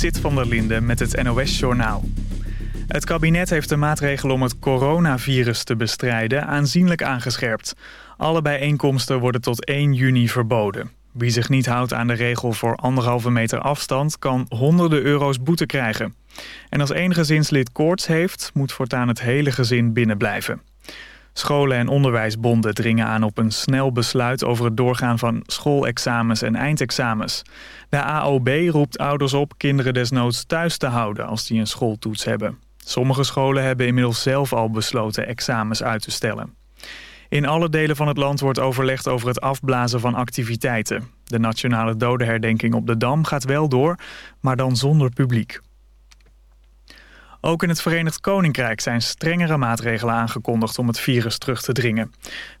Sit van der Linde met het NOS-journaal. Het kabinet heeft de maatregelen om het coronavirus te bestrijden aanzienlijk aangescherpt. Alle bijeenkomsten worden tot 1 juni verboden. Wie zich niet houdt aan de regel voor anderhalve meter afstand... kan honderden euro's boete krijgen. En als één gezinslid koorts heeft, moet voortaan het hele gezin binnenblijven. Scholen en onderwijsbonden dringen aan op een snel besluit over het doorgaan van schoolexamens en eindexamens. De AOB roept ouders op kinderen desnoods thuis te houden als die een schooltoets hebben. Sommige scholen hebben inmiddels zelf al besloten examens uit te stellen. In alle delen van het land wordt overlegd over het afblazen van activiteiten. De nationale dodenherdenking op de Dam gaat wel door, maar dan zonder publiek. Ook in het Verenigd Koninkrijk zijn strengere maatregelen aangekondigd om het virus terug te dringen.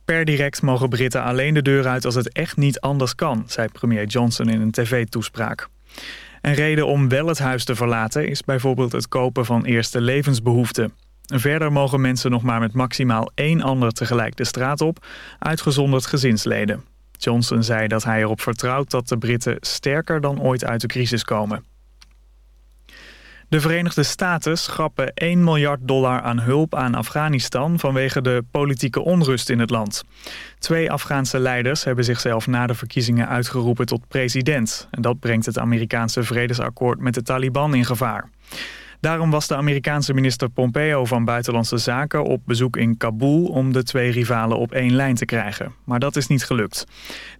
Per direct mogen Britten alleen de deur uit als het echt niet anders kan, zei premier Johnson in een tv-toespraak. Een reden om wel het huis te verlaten is bijvoorbeeld het kopen van eerste levensbehoeften. Verder mogen mensen nog maar met maximaal één ander tegelijk de straat op, uitgezonderd gezinsleden. Johnson zei dat hij erop vertrouwt dat de Britten sterker dan ooit uit de crisis komen. De Verenigde Staten schrappen 1 miljard dollar aan hulp aan Afghanistan vanwege de politieke onrust in het land. Twee Afghaanse leiders hebben zichzelf na de verkiezingen uitgeroepen tot president. En dat brengt het Amerikaanse vredesakkoord met de Taliban in gevaar. Daarom was de Amerikaanse minister Pompeo van Buitenlandse Zaken op bezoek in Kabul om de twee rivalen op één lijn te krijgen. Maar dat is niet gelukt.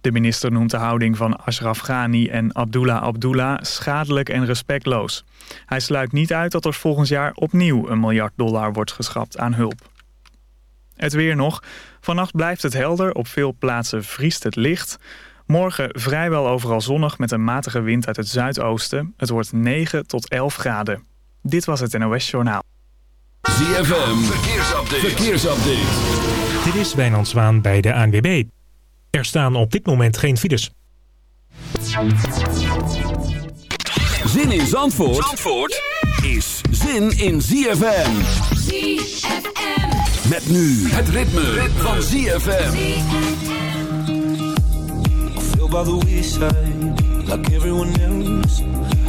De minister noemt de houding van Ashraf Ghani en Abdullah Abdullah schadelijk en respectloos. Hij sluit niet uit dat er volgend jaar opnieuw een miljard dollar wordt geschrapt aan hulp. Het weer nog. Vannacht blijft het helder. Op veel plaatsen vriest het licht. Morgen vrijwel overal zonnig met een matige wind uit het zuidoosten. Het wordt 9 tot 11 graden. Dit was het NOS Journaal. ZFM, verkeersupdate. verkeersupdate. Dit is Wijnand Zwaan bij de ANWB. Er staan op dit moment geen files. Zin in Zandvoort, Zandvoort is zin in ZFM. ZFM. Met nu het ritme, ritme. van ZFM. I feel by the wayside, like everyone else.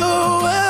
storm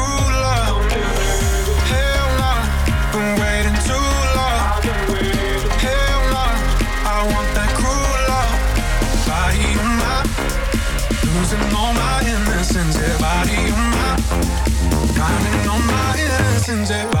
innocence. Yeah,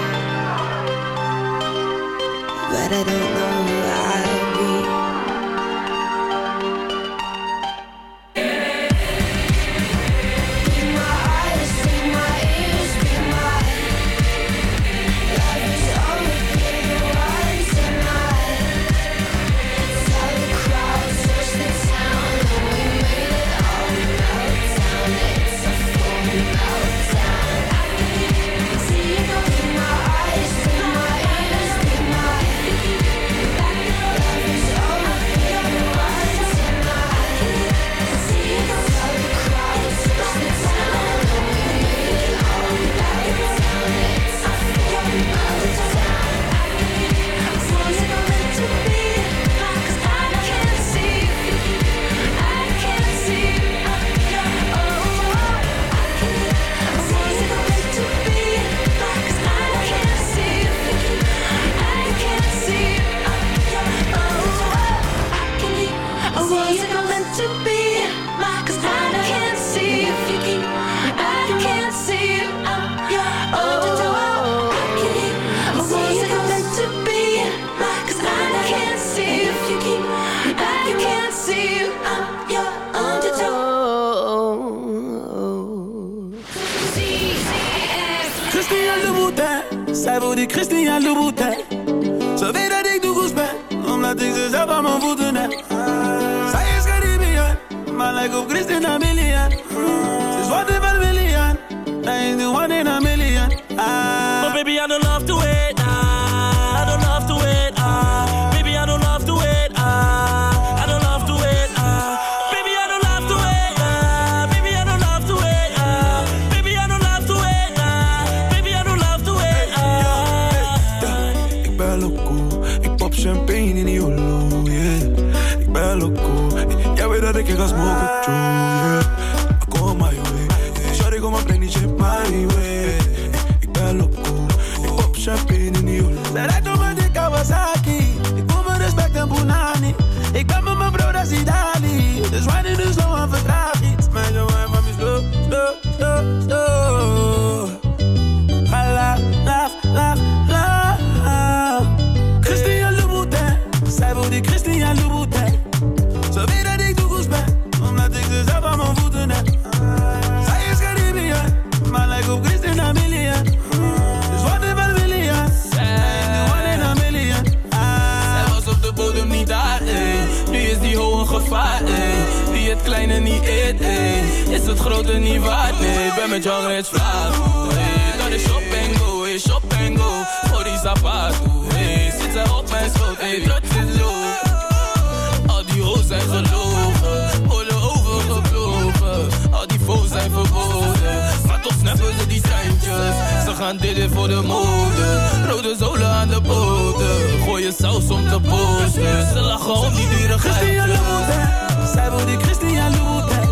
I don't know go. I go my way. Go way. Ik ben loco, ik pop champagne in die hoek. Zij lijkt op een dikke wasabi. het grote niet waard. Nee, ik ben met Young Rich Vlaag Naar Dat is shop en go, hey, shop en go. Voor die zapato, hey, zit ze op mijn schoot Hey, dat zit low Al die roos zijn gelogen holen overgebloven Al die foes zijn verboden Maar toch snappen ze die treintjes. Ze gaan dit voor de mode Rode zolen aan de bodem, Gooien saus om te posten. Ze lachen om die dure geitjes Christian Zij wil die Christian Louboutin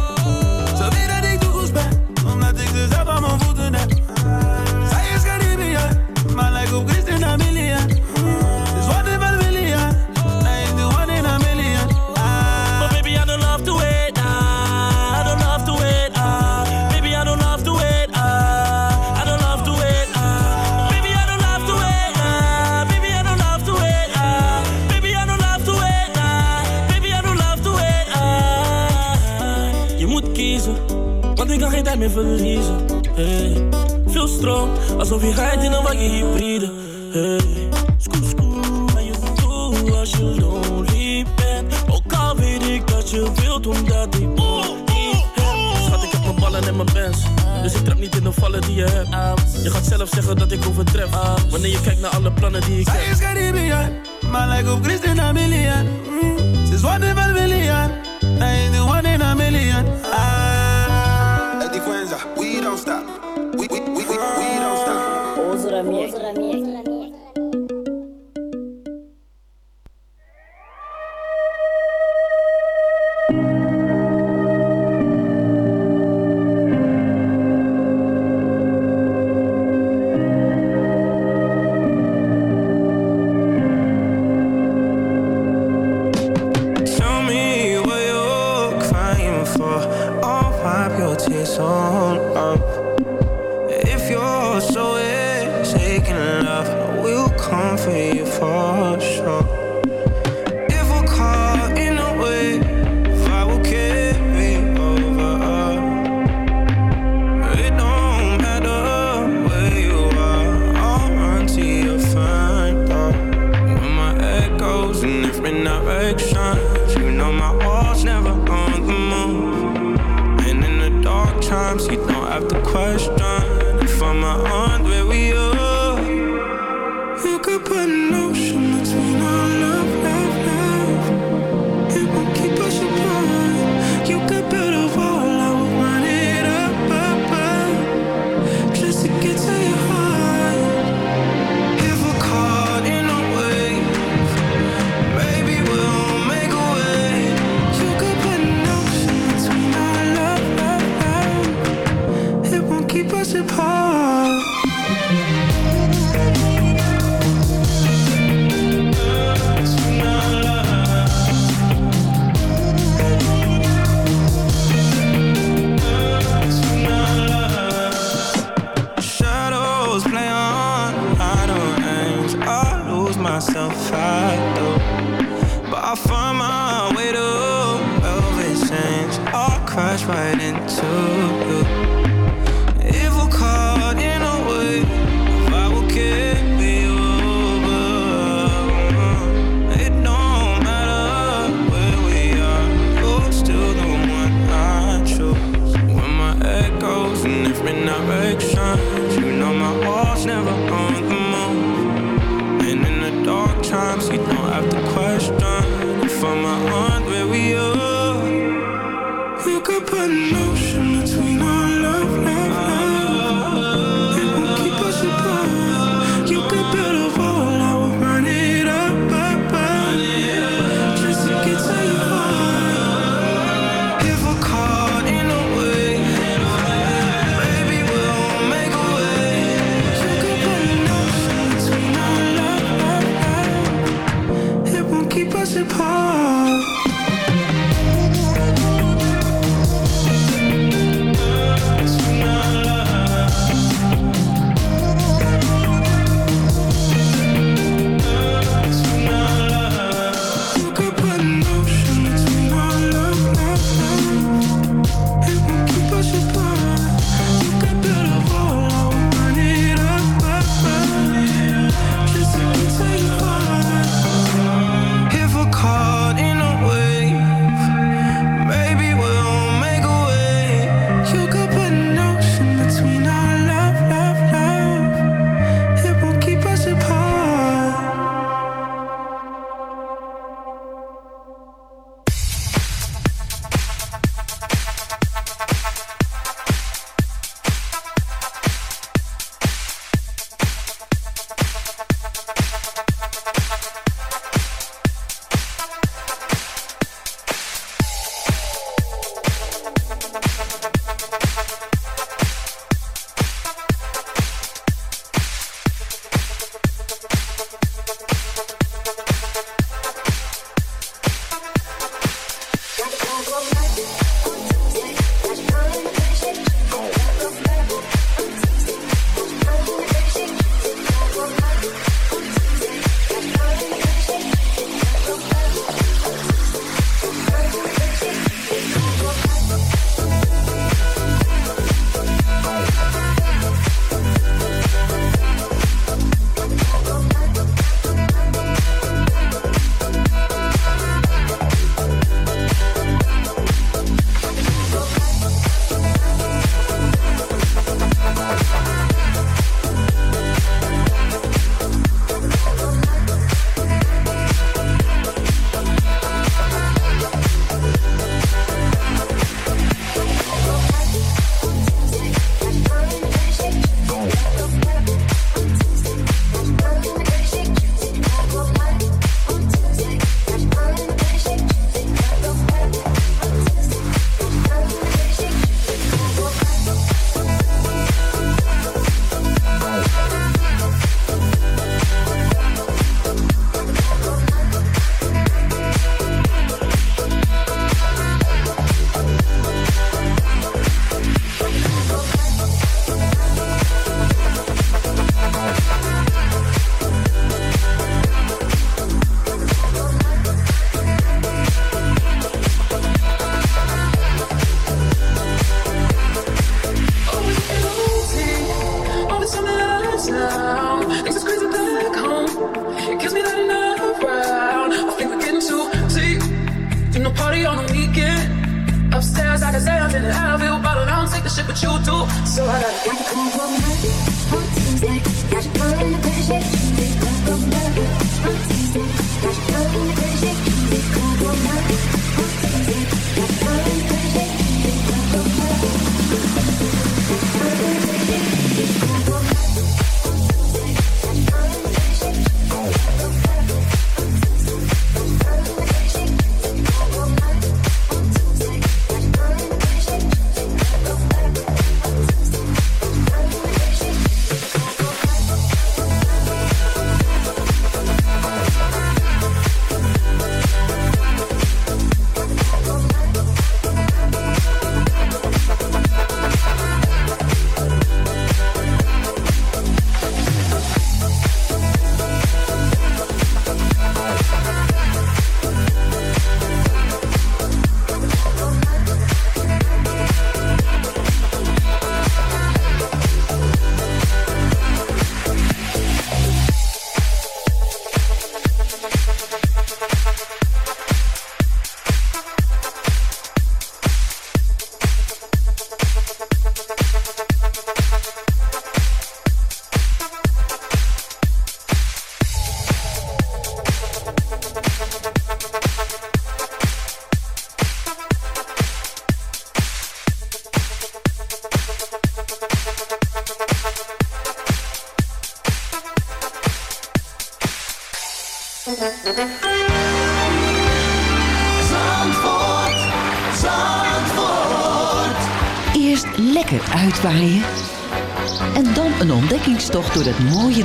verliezen. Hey. Veel stroom, alsof je rijdt in een wagen hybride. Eh. Hey. Scoop, scoop, maar je voelt toe als je lonely bent. Ook al weet ik dat je wilt, omdat ik niet heb. Schat, ik heb mijn ballen en mijn bands. Dus ik trap niet in de vallen die je hebt. Je gaat zelf zeggen dat ik overtref. Wanneer je kijkt naar alle plannen die ik heb. Zij is Caribbean, maar like op Christina Milian. Mm, ze is one in a million. I ain't the one in a million. Ah. We don't stop. We, we, we, we, we don't stop. Ozra Miek. Ozra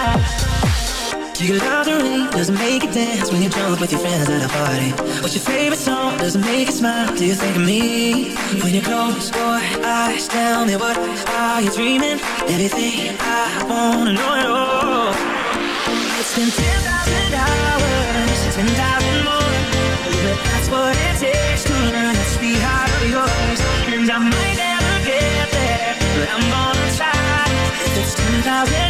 Do Jiggle lingerie doesn't make you dance when you jump with your friends at a party. What's your favorite song doesn't make you smile? Do you think of me when you close your eyes? Tell me what are you dreaming? Everything I wanna know at all. It's been ten thousand hours, ten thousand more, but that's what it takes to learn this behind of yours. And I might never get there, but I'm gonna try. If it's ten thousand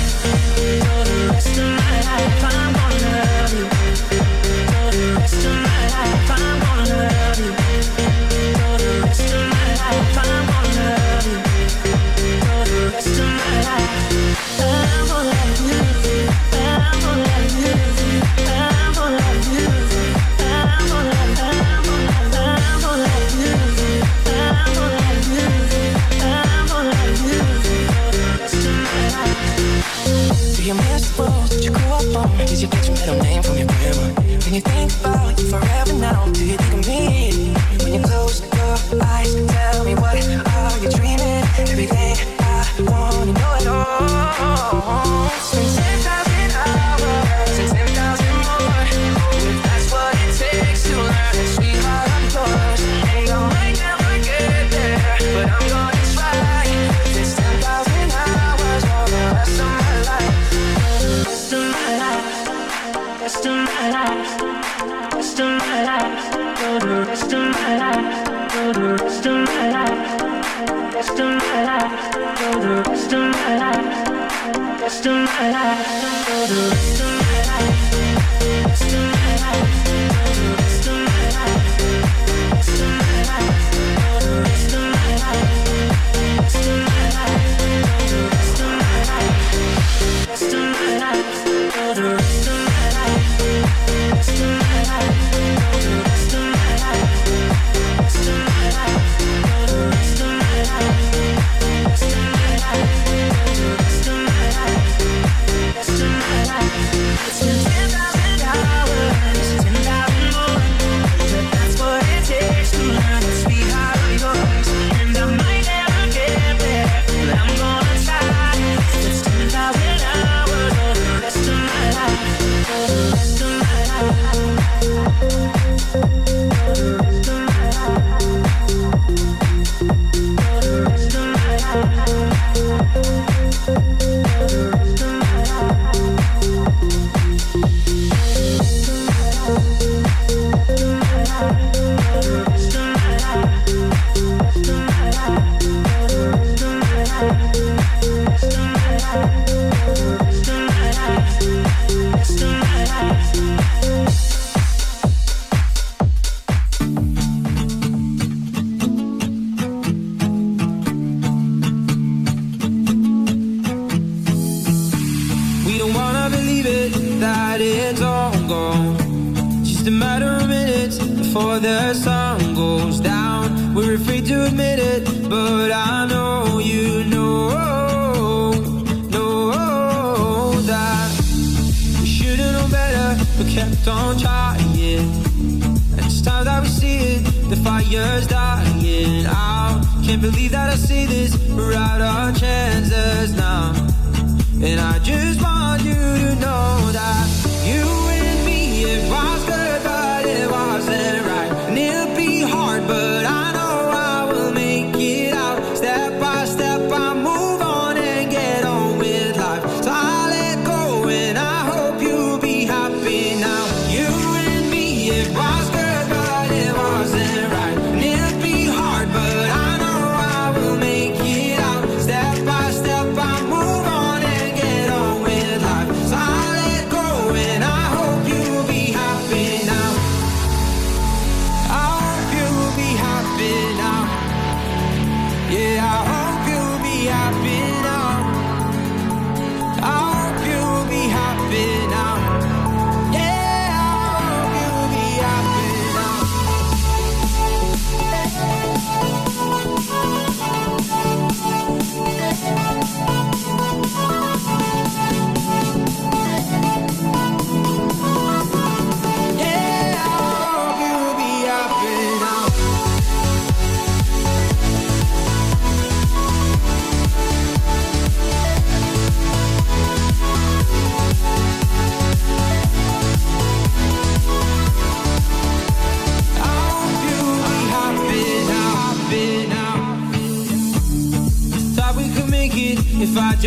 and I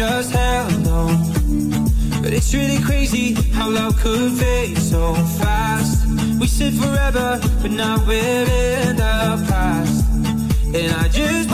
just hell no, But it's really crazy how love could fade so fast. We said forever, but now we're in the past. And I just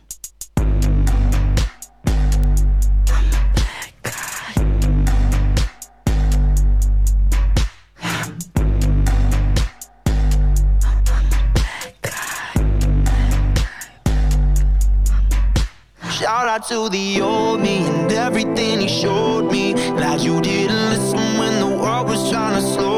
out to the old me and everything he showed me. Glad you didn't listen when the world was trying to slow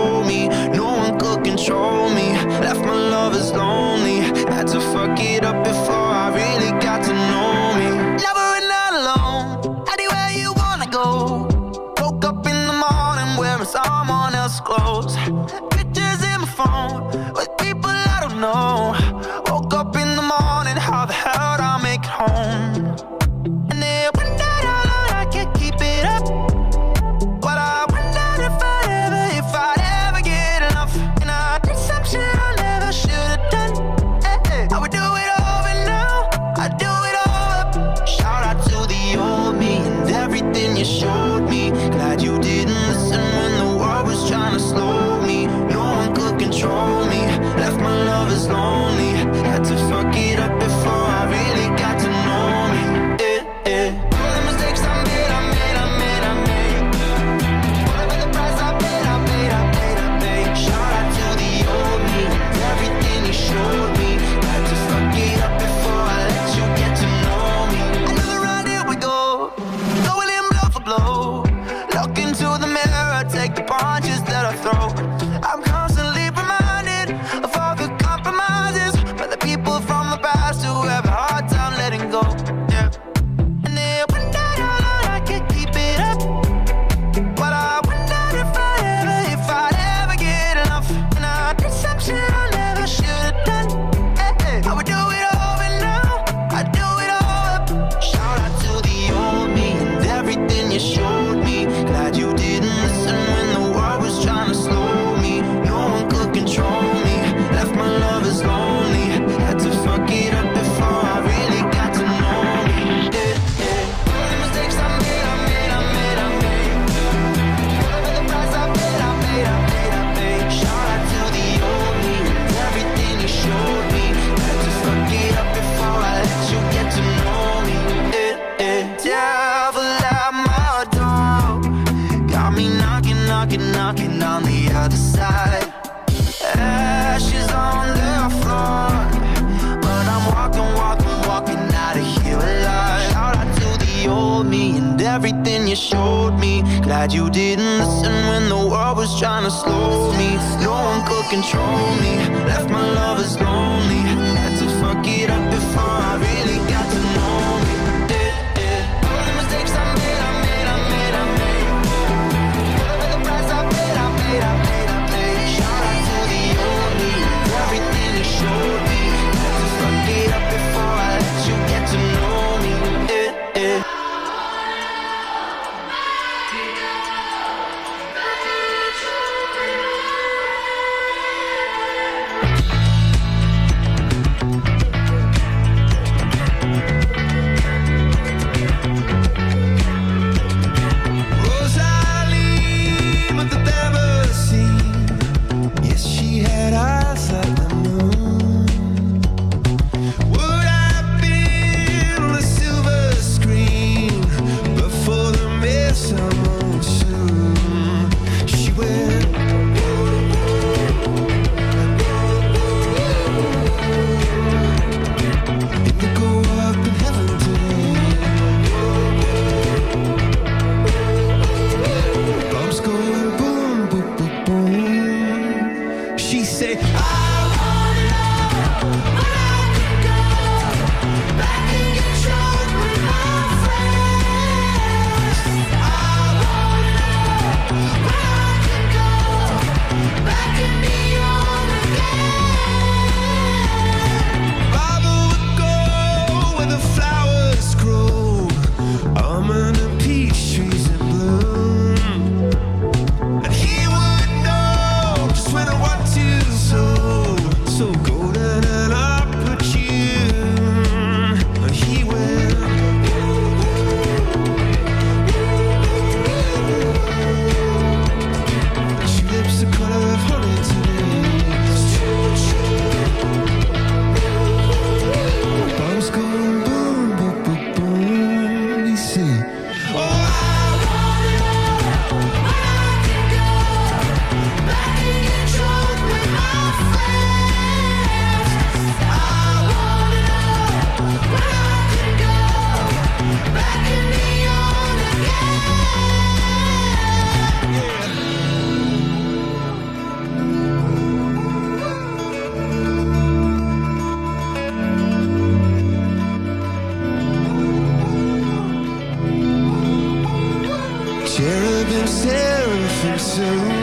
soon.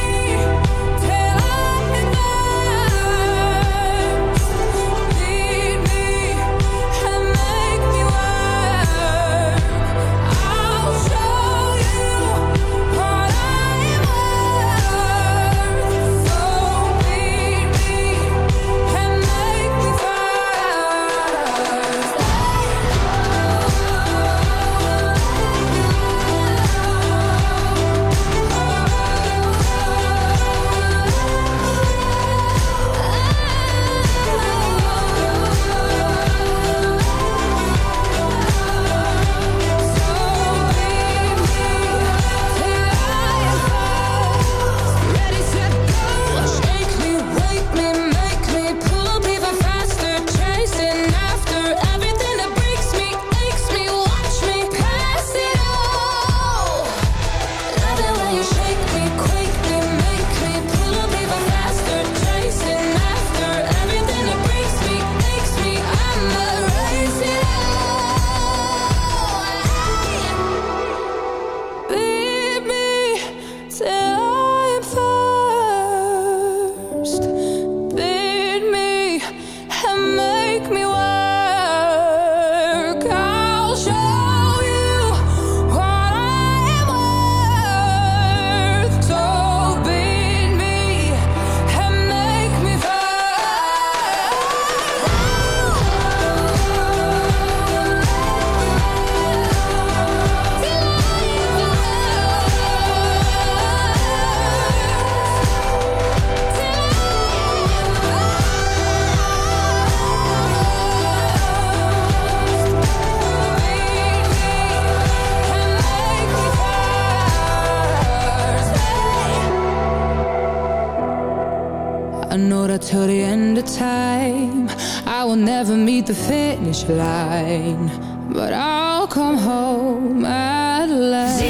till the end of time. I will never meet the finish line But I'll come home at last.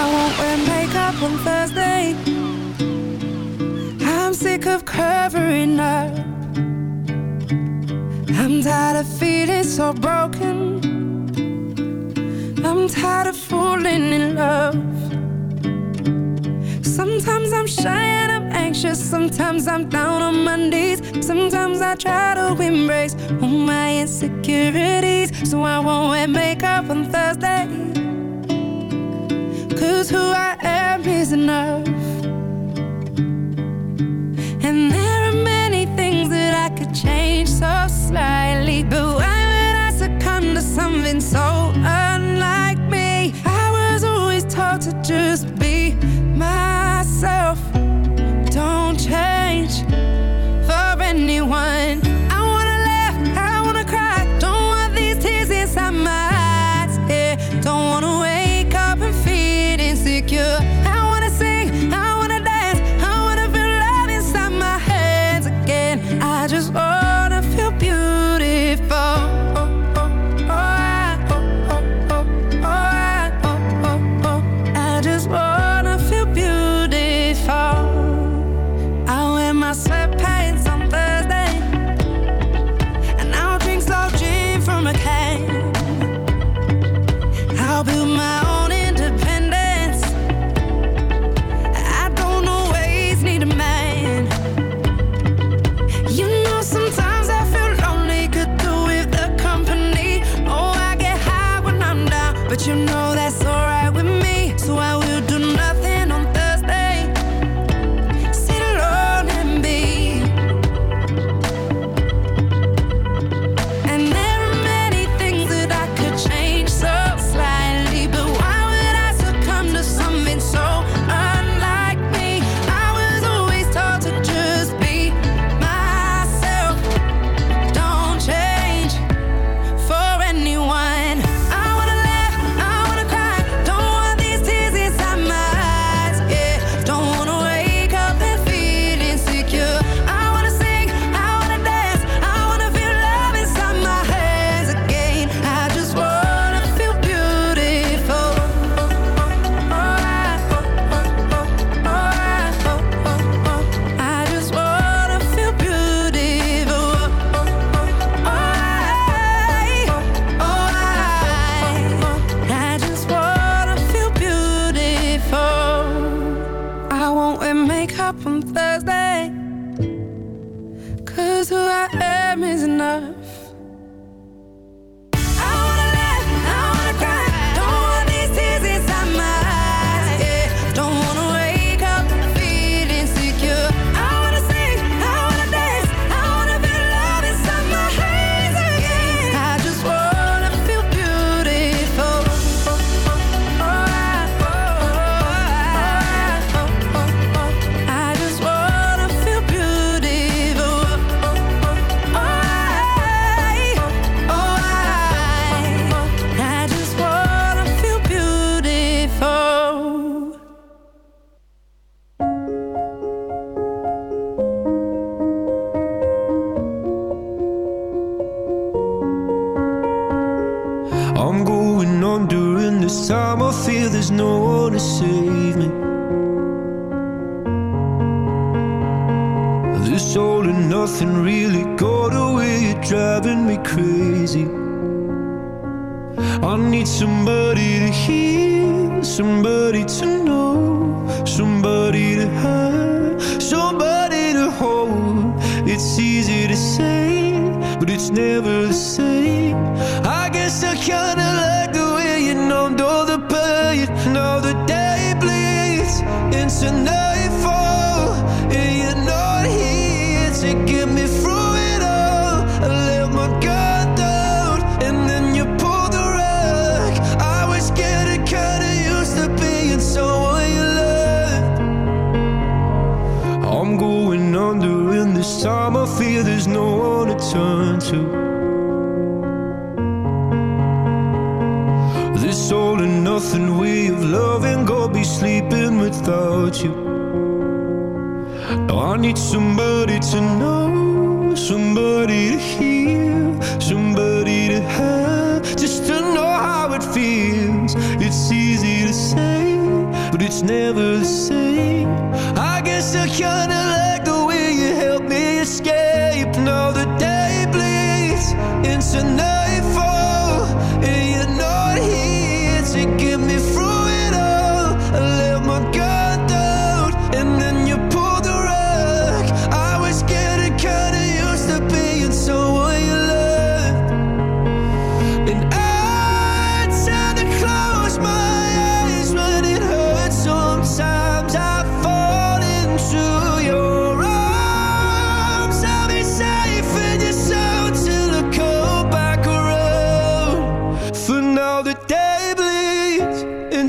I won't wear makeup on Thursday. I'm sick of covering up. I'm tired of feeling so broken. I'm tired of falling in love. Sometimes I'm shy and I'm anxious. Sometimes I'm down on my knees. Sometimes I try to embrace all my insecurities. So I won't wear makeup on Thursday. Cause who I am is enough.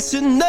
içerisinde